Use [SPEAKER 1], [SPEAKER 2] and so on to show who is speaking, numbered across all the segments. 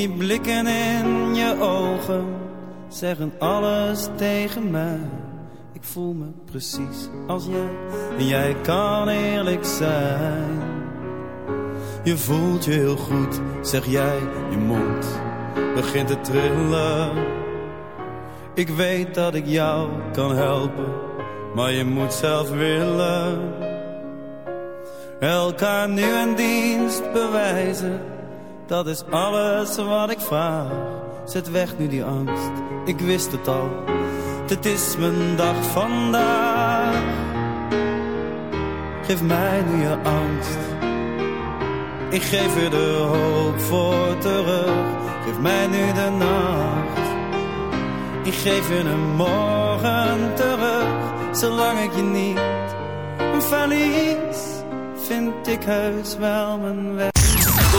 [SPEAKER 1] Die blikken in je ogen zeggen alles tegen mij. Ik voel me precies als jij en jij kan eerlijk zijn. Je voelt je heel goed, zeg jij, je mond begint te trillen. Ik weet dat ik jou kan helpen, maar je moet zelf willen. Elkaar nu een dienst bewijzen, dat is alles wat ik vraag. Zet weg nu die angst, ik wist het al, het is mijn dag vandaag. Geef mij nu je angst, ik geef je de hoop voor terug. Geef mij nu de nacht, ik geef je een morgen terug. Zolang ik je niet verlies, vind ik heus wel mijn weg.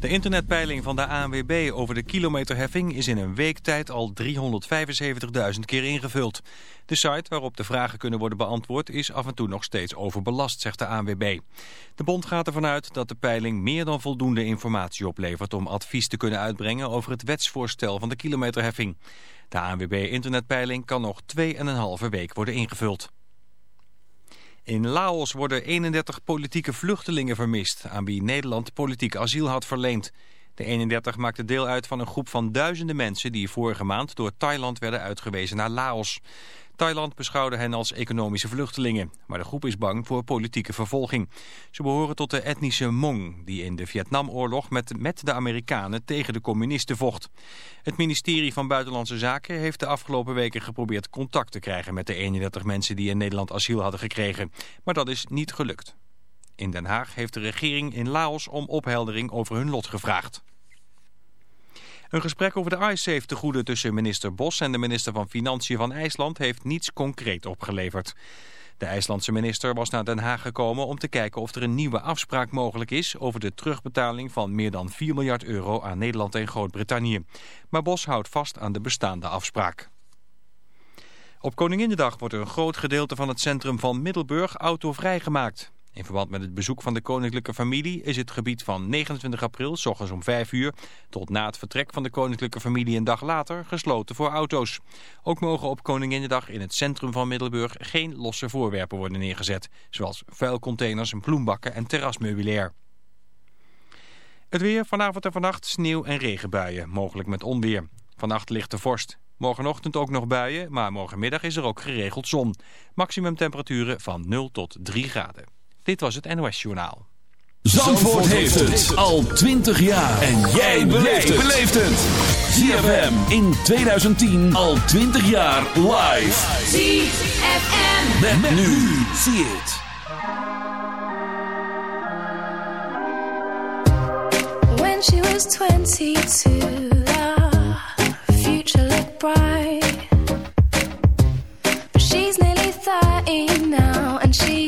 [SPEAKER 2] De internetpeiling van de ANWB over de kilometerheffing is in een week tijd al 375.000 keer ingevuld. De site waarop de vragen kunnen worden beantwoord is af en toe nog steeds overbelast, zegt de ANWB. De bond gaat ervan uit dat de peiling meer dan voldoende informatie oplevert om advies te kunnen uitbrengen over het wetsvoorstel van de kilometerheffing. De ANWB internetpeiling kan nog 2,5 week worden ingevuld. In Laos worden 31 politieke vluchtelingen vermist... aan wie Nederland politiek asiel had verleend. De 31 maakten deel uit van een groep van duizenden mensen... die vorige maand door Thailand werden uitgewezen naar Laos. Thailand beschouwde hen als economische vluchtelingen. Maar de groep is bang voor politieke vervolging. Ze behoren tot de etnische Hmong... die in de Vietnamoorlog met, met de Amerikanen tegen de communisten vocht. Het ministerie van Buitenlandse Zaken heeft de afgelopen weken geprobeerd contact te krijgen... met de 31 mensen die in Nederland asiel hadden gekregen. Maar dat is niet gelukt. In Den Haag heeft de regering in Laos om opheldering over hun lot gevraagd. Een gesprek over de iSafe tegoeden tussen minister Bos en de minister van Financiën van IJsland heeft niets concreet opgeleverd. De IJslandse minister was naar Den Haag gekomen om te kijken of er een nieuwe afspraak mogelijk is over de terugbetaling van meer dan 4 miljard euro aan Nederland en Groot-Brittannië. Maar Bos houdt vast aan de bestaande afspraak. Op Koninginnedag wordt een groot gedeelte van het centrum van Middelburg autovrij gemaakt. In verband met het bezoek van de koninklijke familie is het gebied van 29 april, s om 5 uur, tot na het vertrek van de koninklijke familie een dag later, gesloten voor auto's. Ook mogen op Koninginnedag in het centrum van Middelburg geen losse voorwerpen worden neergezet, zoals vuilcontainers, bloembakken en terrasmeubilair. Het weer vanavond en vannacht sneeuw en regenbuien, mogelijk met onweer. Vannacht ligt de vorst. Morgenochtend ook nog buien, maar morgenmiddag is er ook geregeld zon. Maximum temperaturen van 0 tot 3 graden. Dit was het NOS Journaal.
[SPEAKER 3] Zandvoort, heeft het al 20 jaar. En jij beleeft het. ZFM in 2010 al 20 jaar live.
[SPEAKER 4] ZFM.
[SPEAKER 3] Met, met nu. Zie het.
[SPEAKER 5] When she was 22, the future looked bright. But she's nearly 30 now, and she's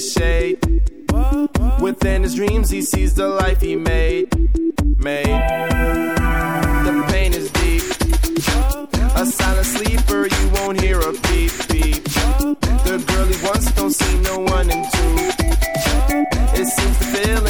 [SPEAKER 5] the shade. Within his dreams, he sees the life he made. Made. The pain is deep. A silent sleeper, you won't hear a beep beep. The girl he wants don't see no one in two.
[SPEAKER 6] It seems the feeling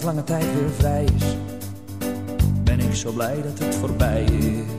[SPEAKER 7] sinds lange tijd weer vrij is, ben ik zo blij dat het voorbij is.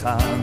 [SPEAKER 7] Gaan,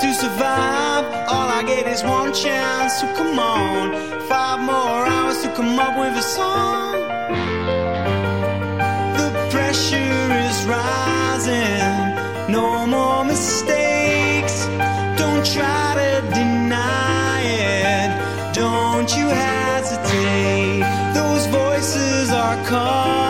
[SPEAKER 7] to survive. All I get is one chance, so come on. Five more hours to come
[SPEAKER 8] up with a song. The pressure is rising, no more mistakes. Don't try to deny it, don't you hesitate. Those voices are calling.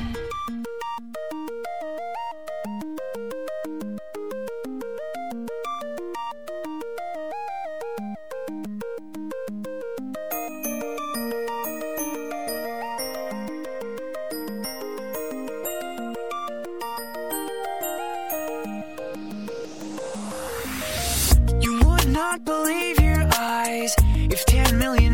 [SPEAKER 9] can't believe your eyes. If 10 million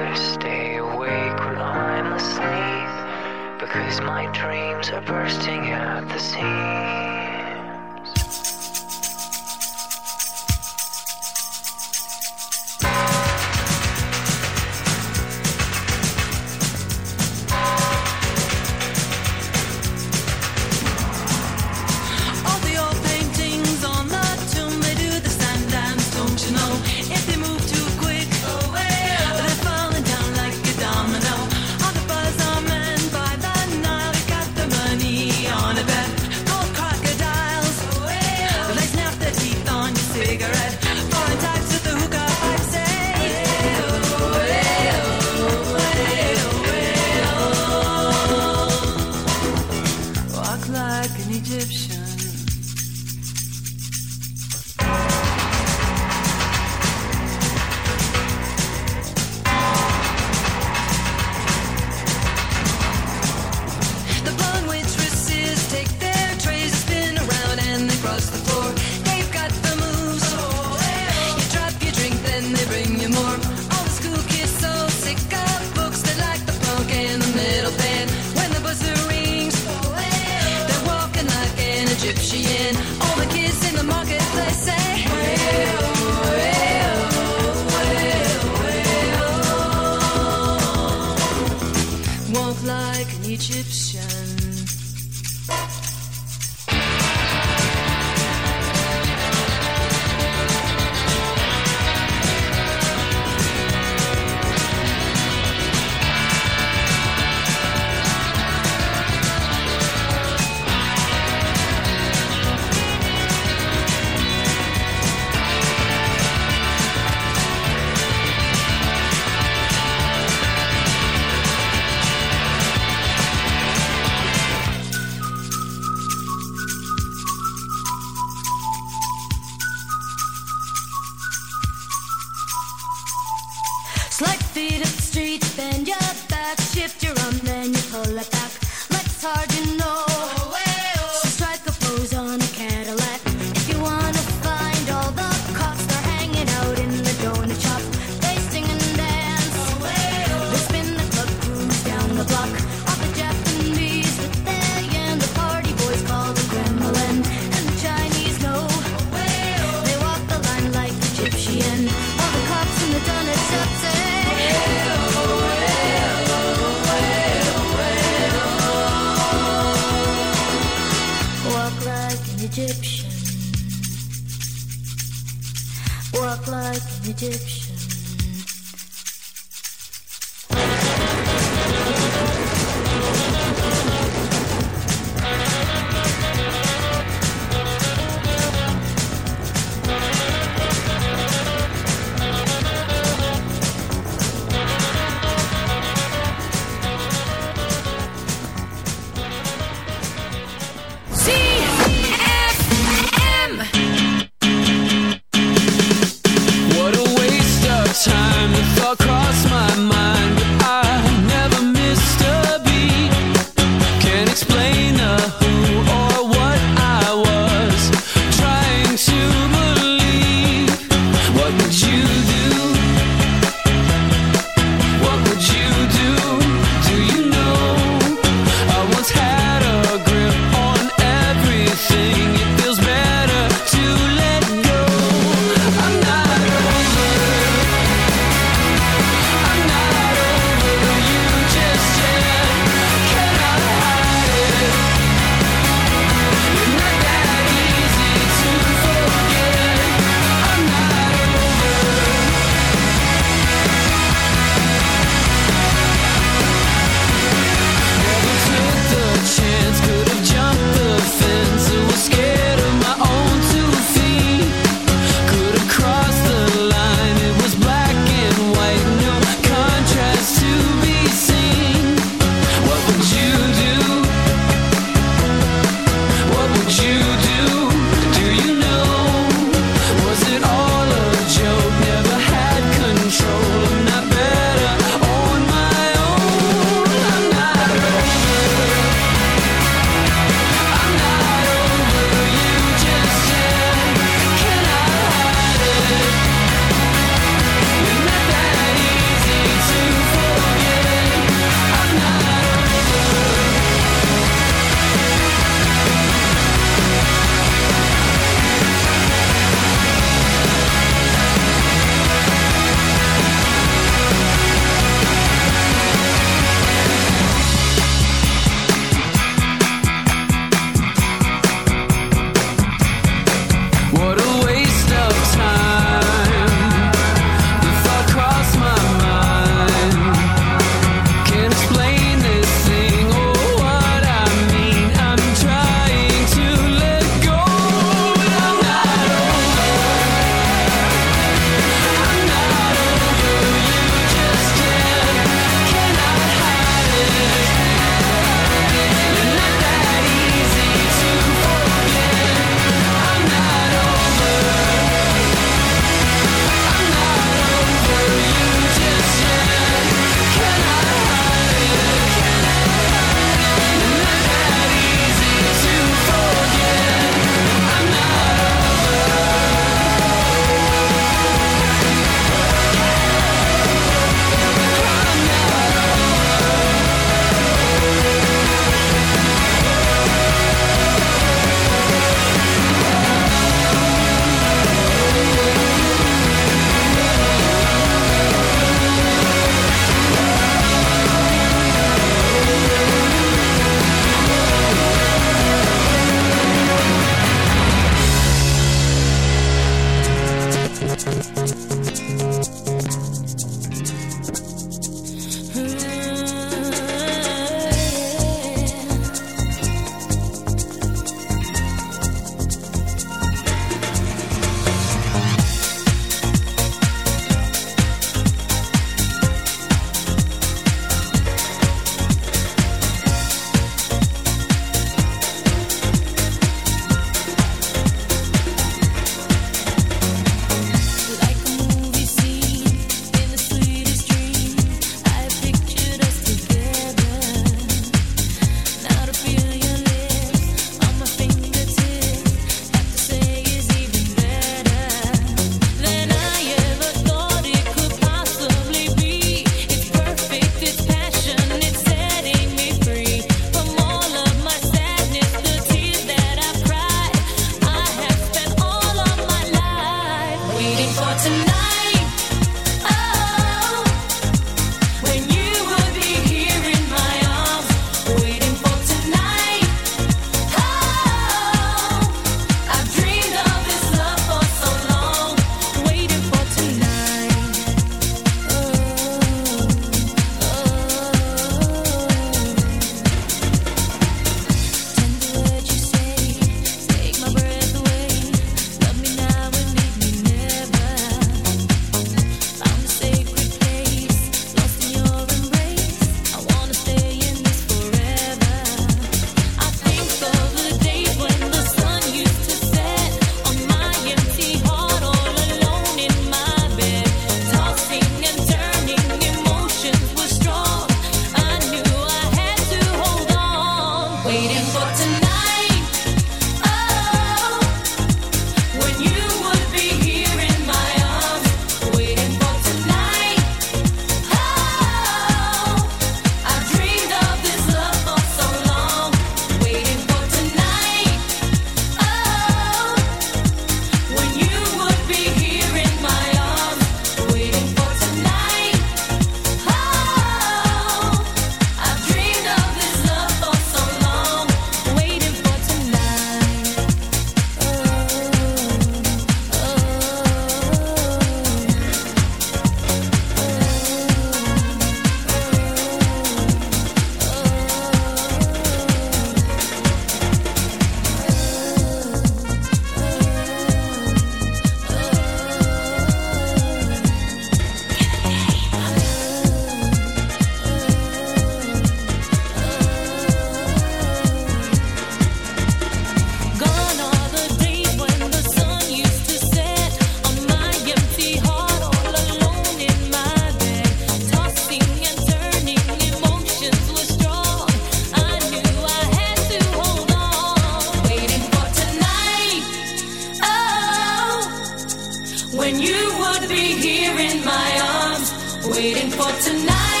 [SPEAKER 9] waiting for tonight.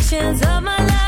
[SPEAKER 7] sections of my life.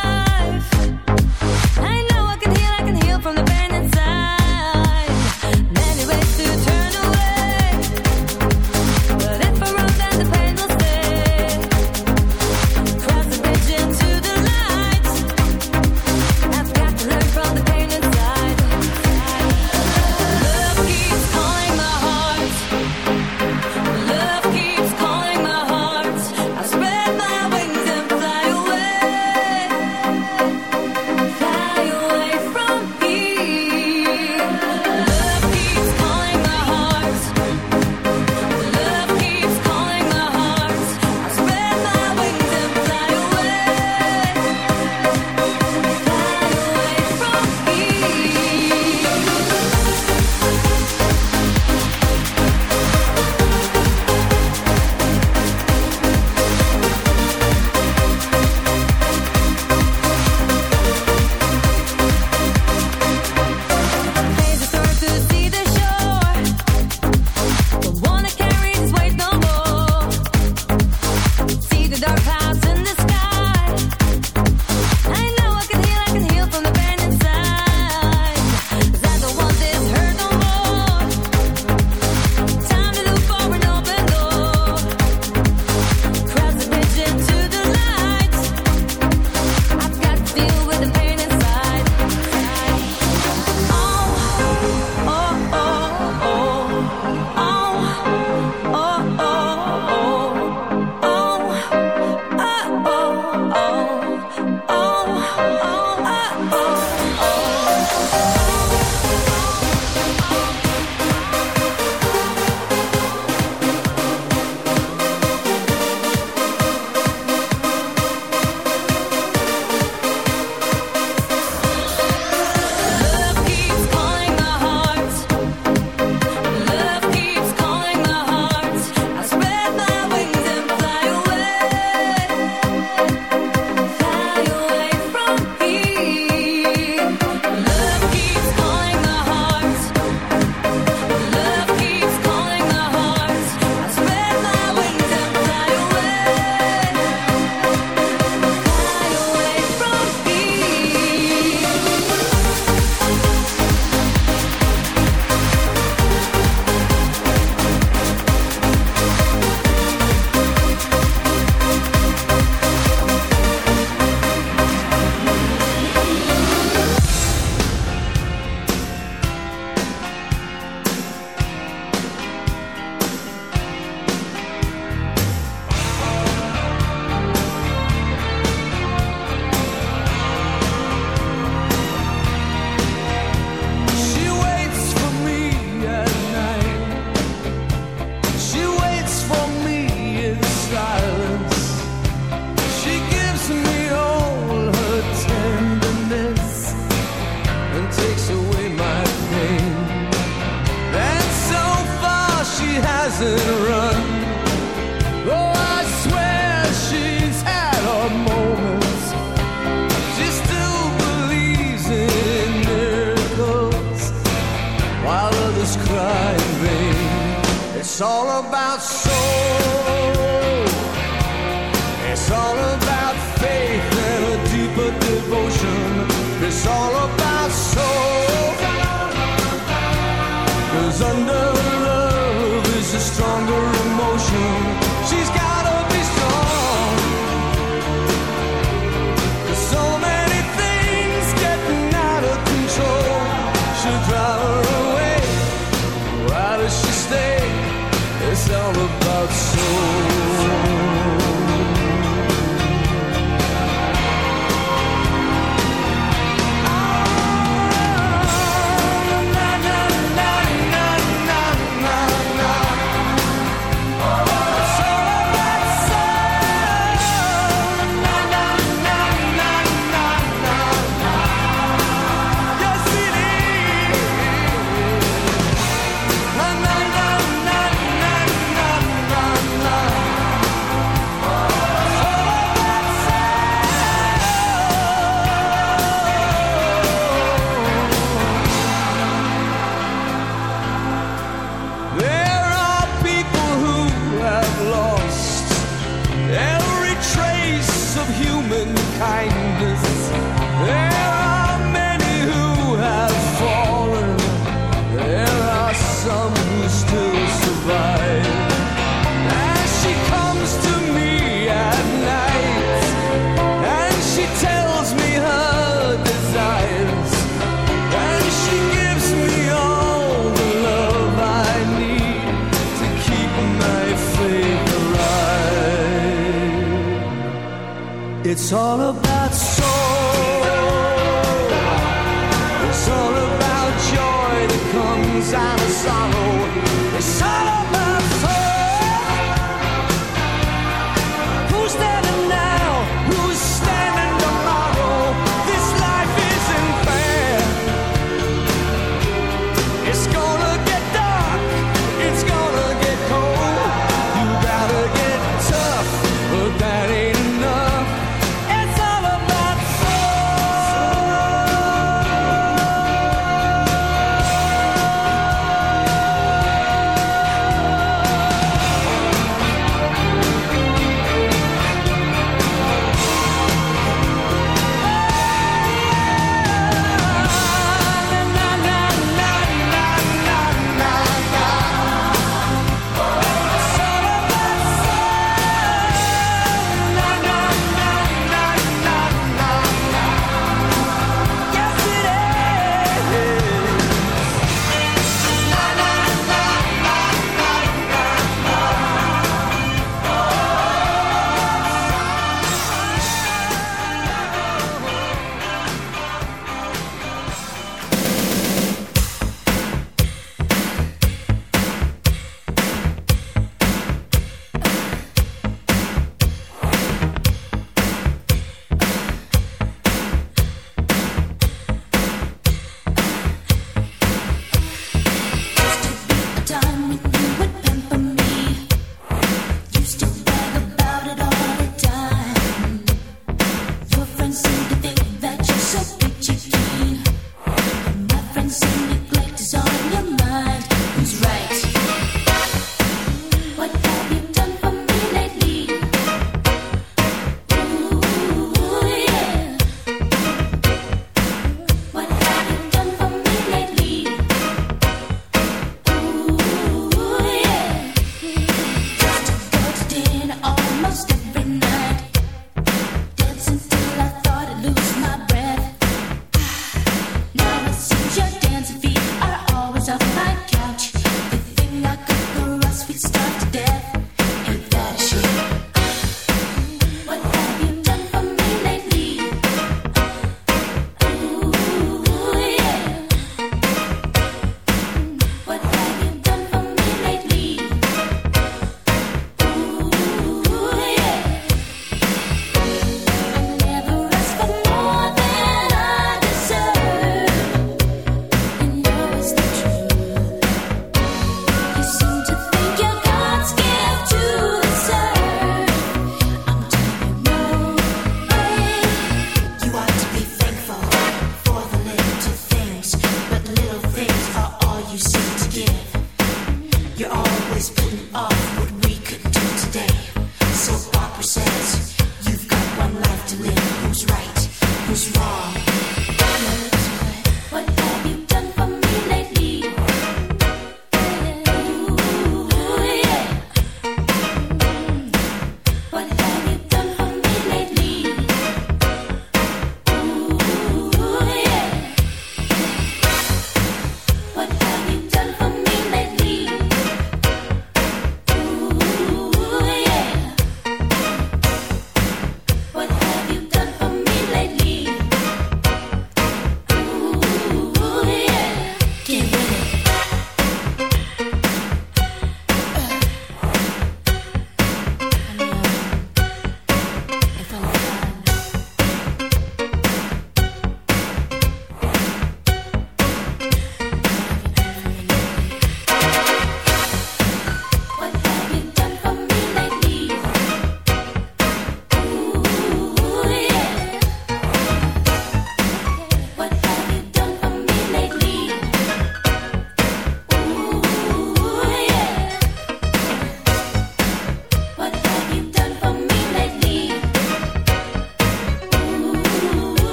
[SPEAKER 7] It's all about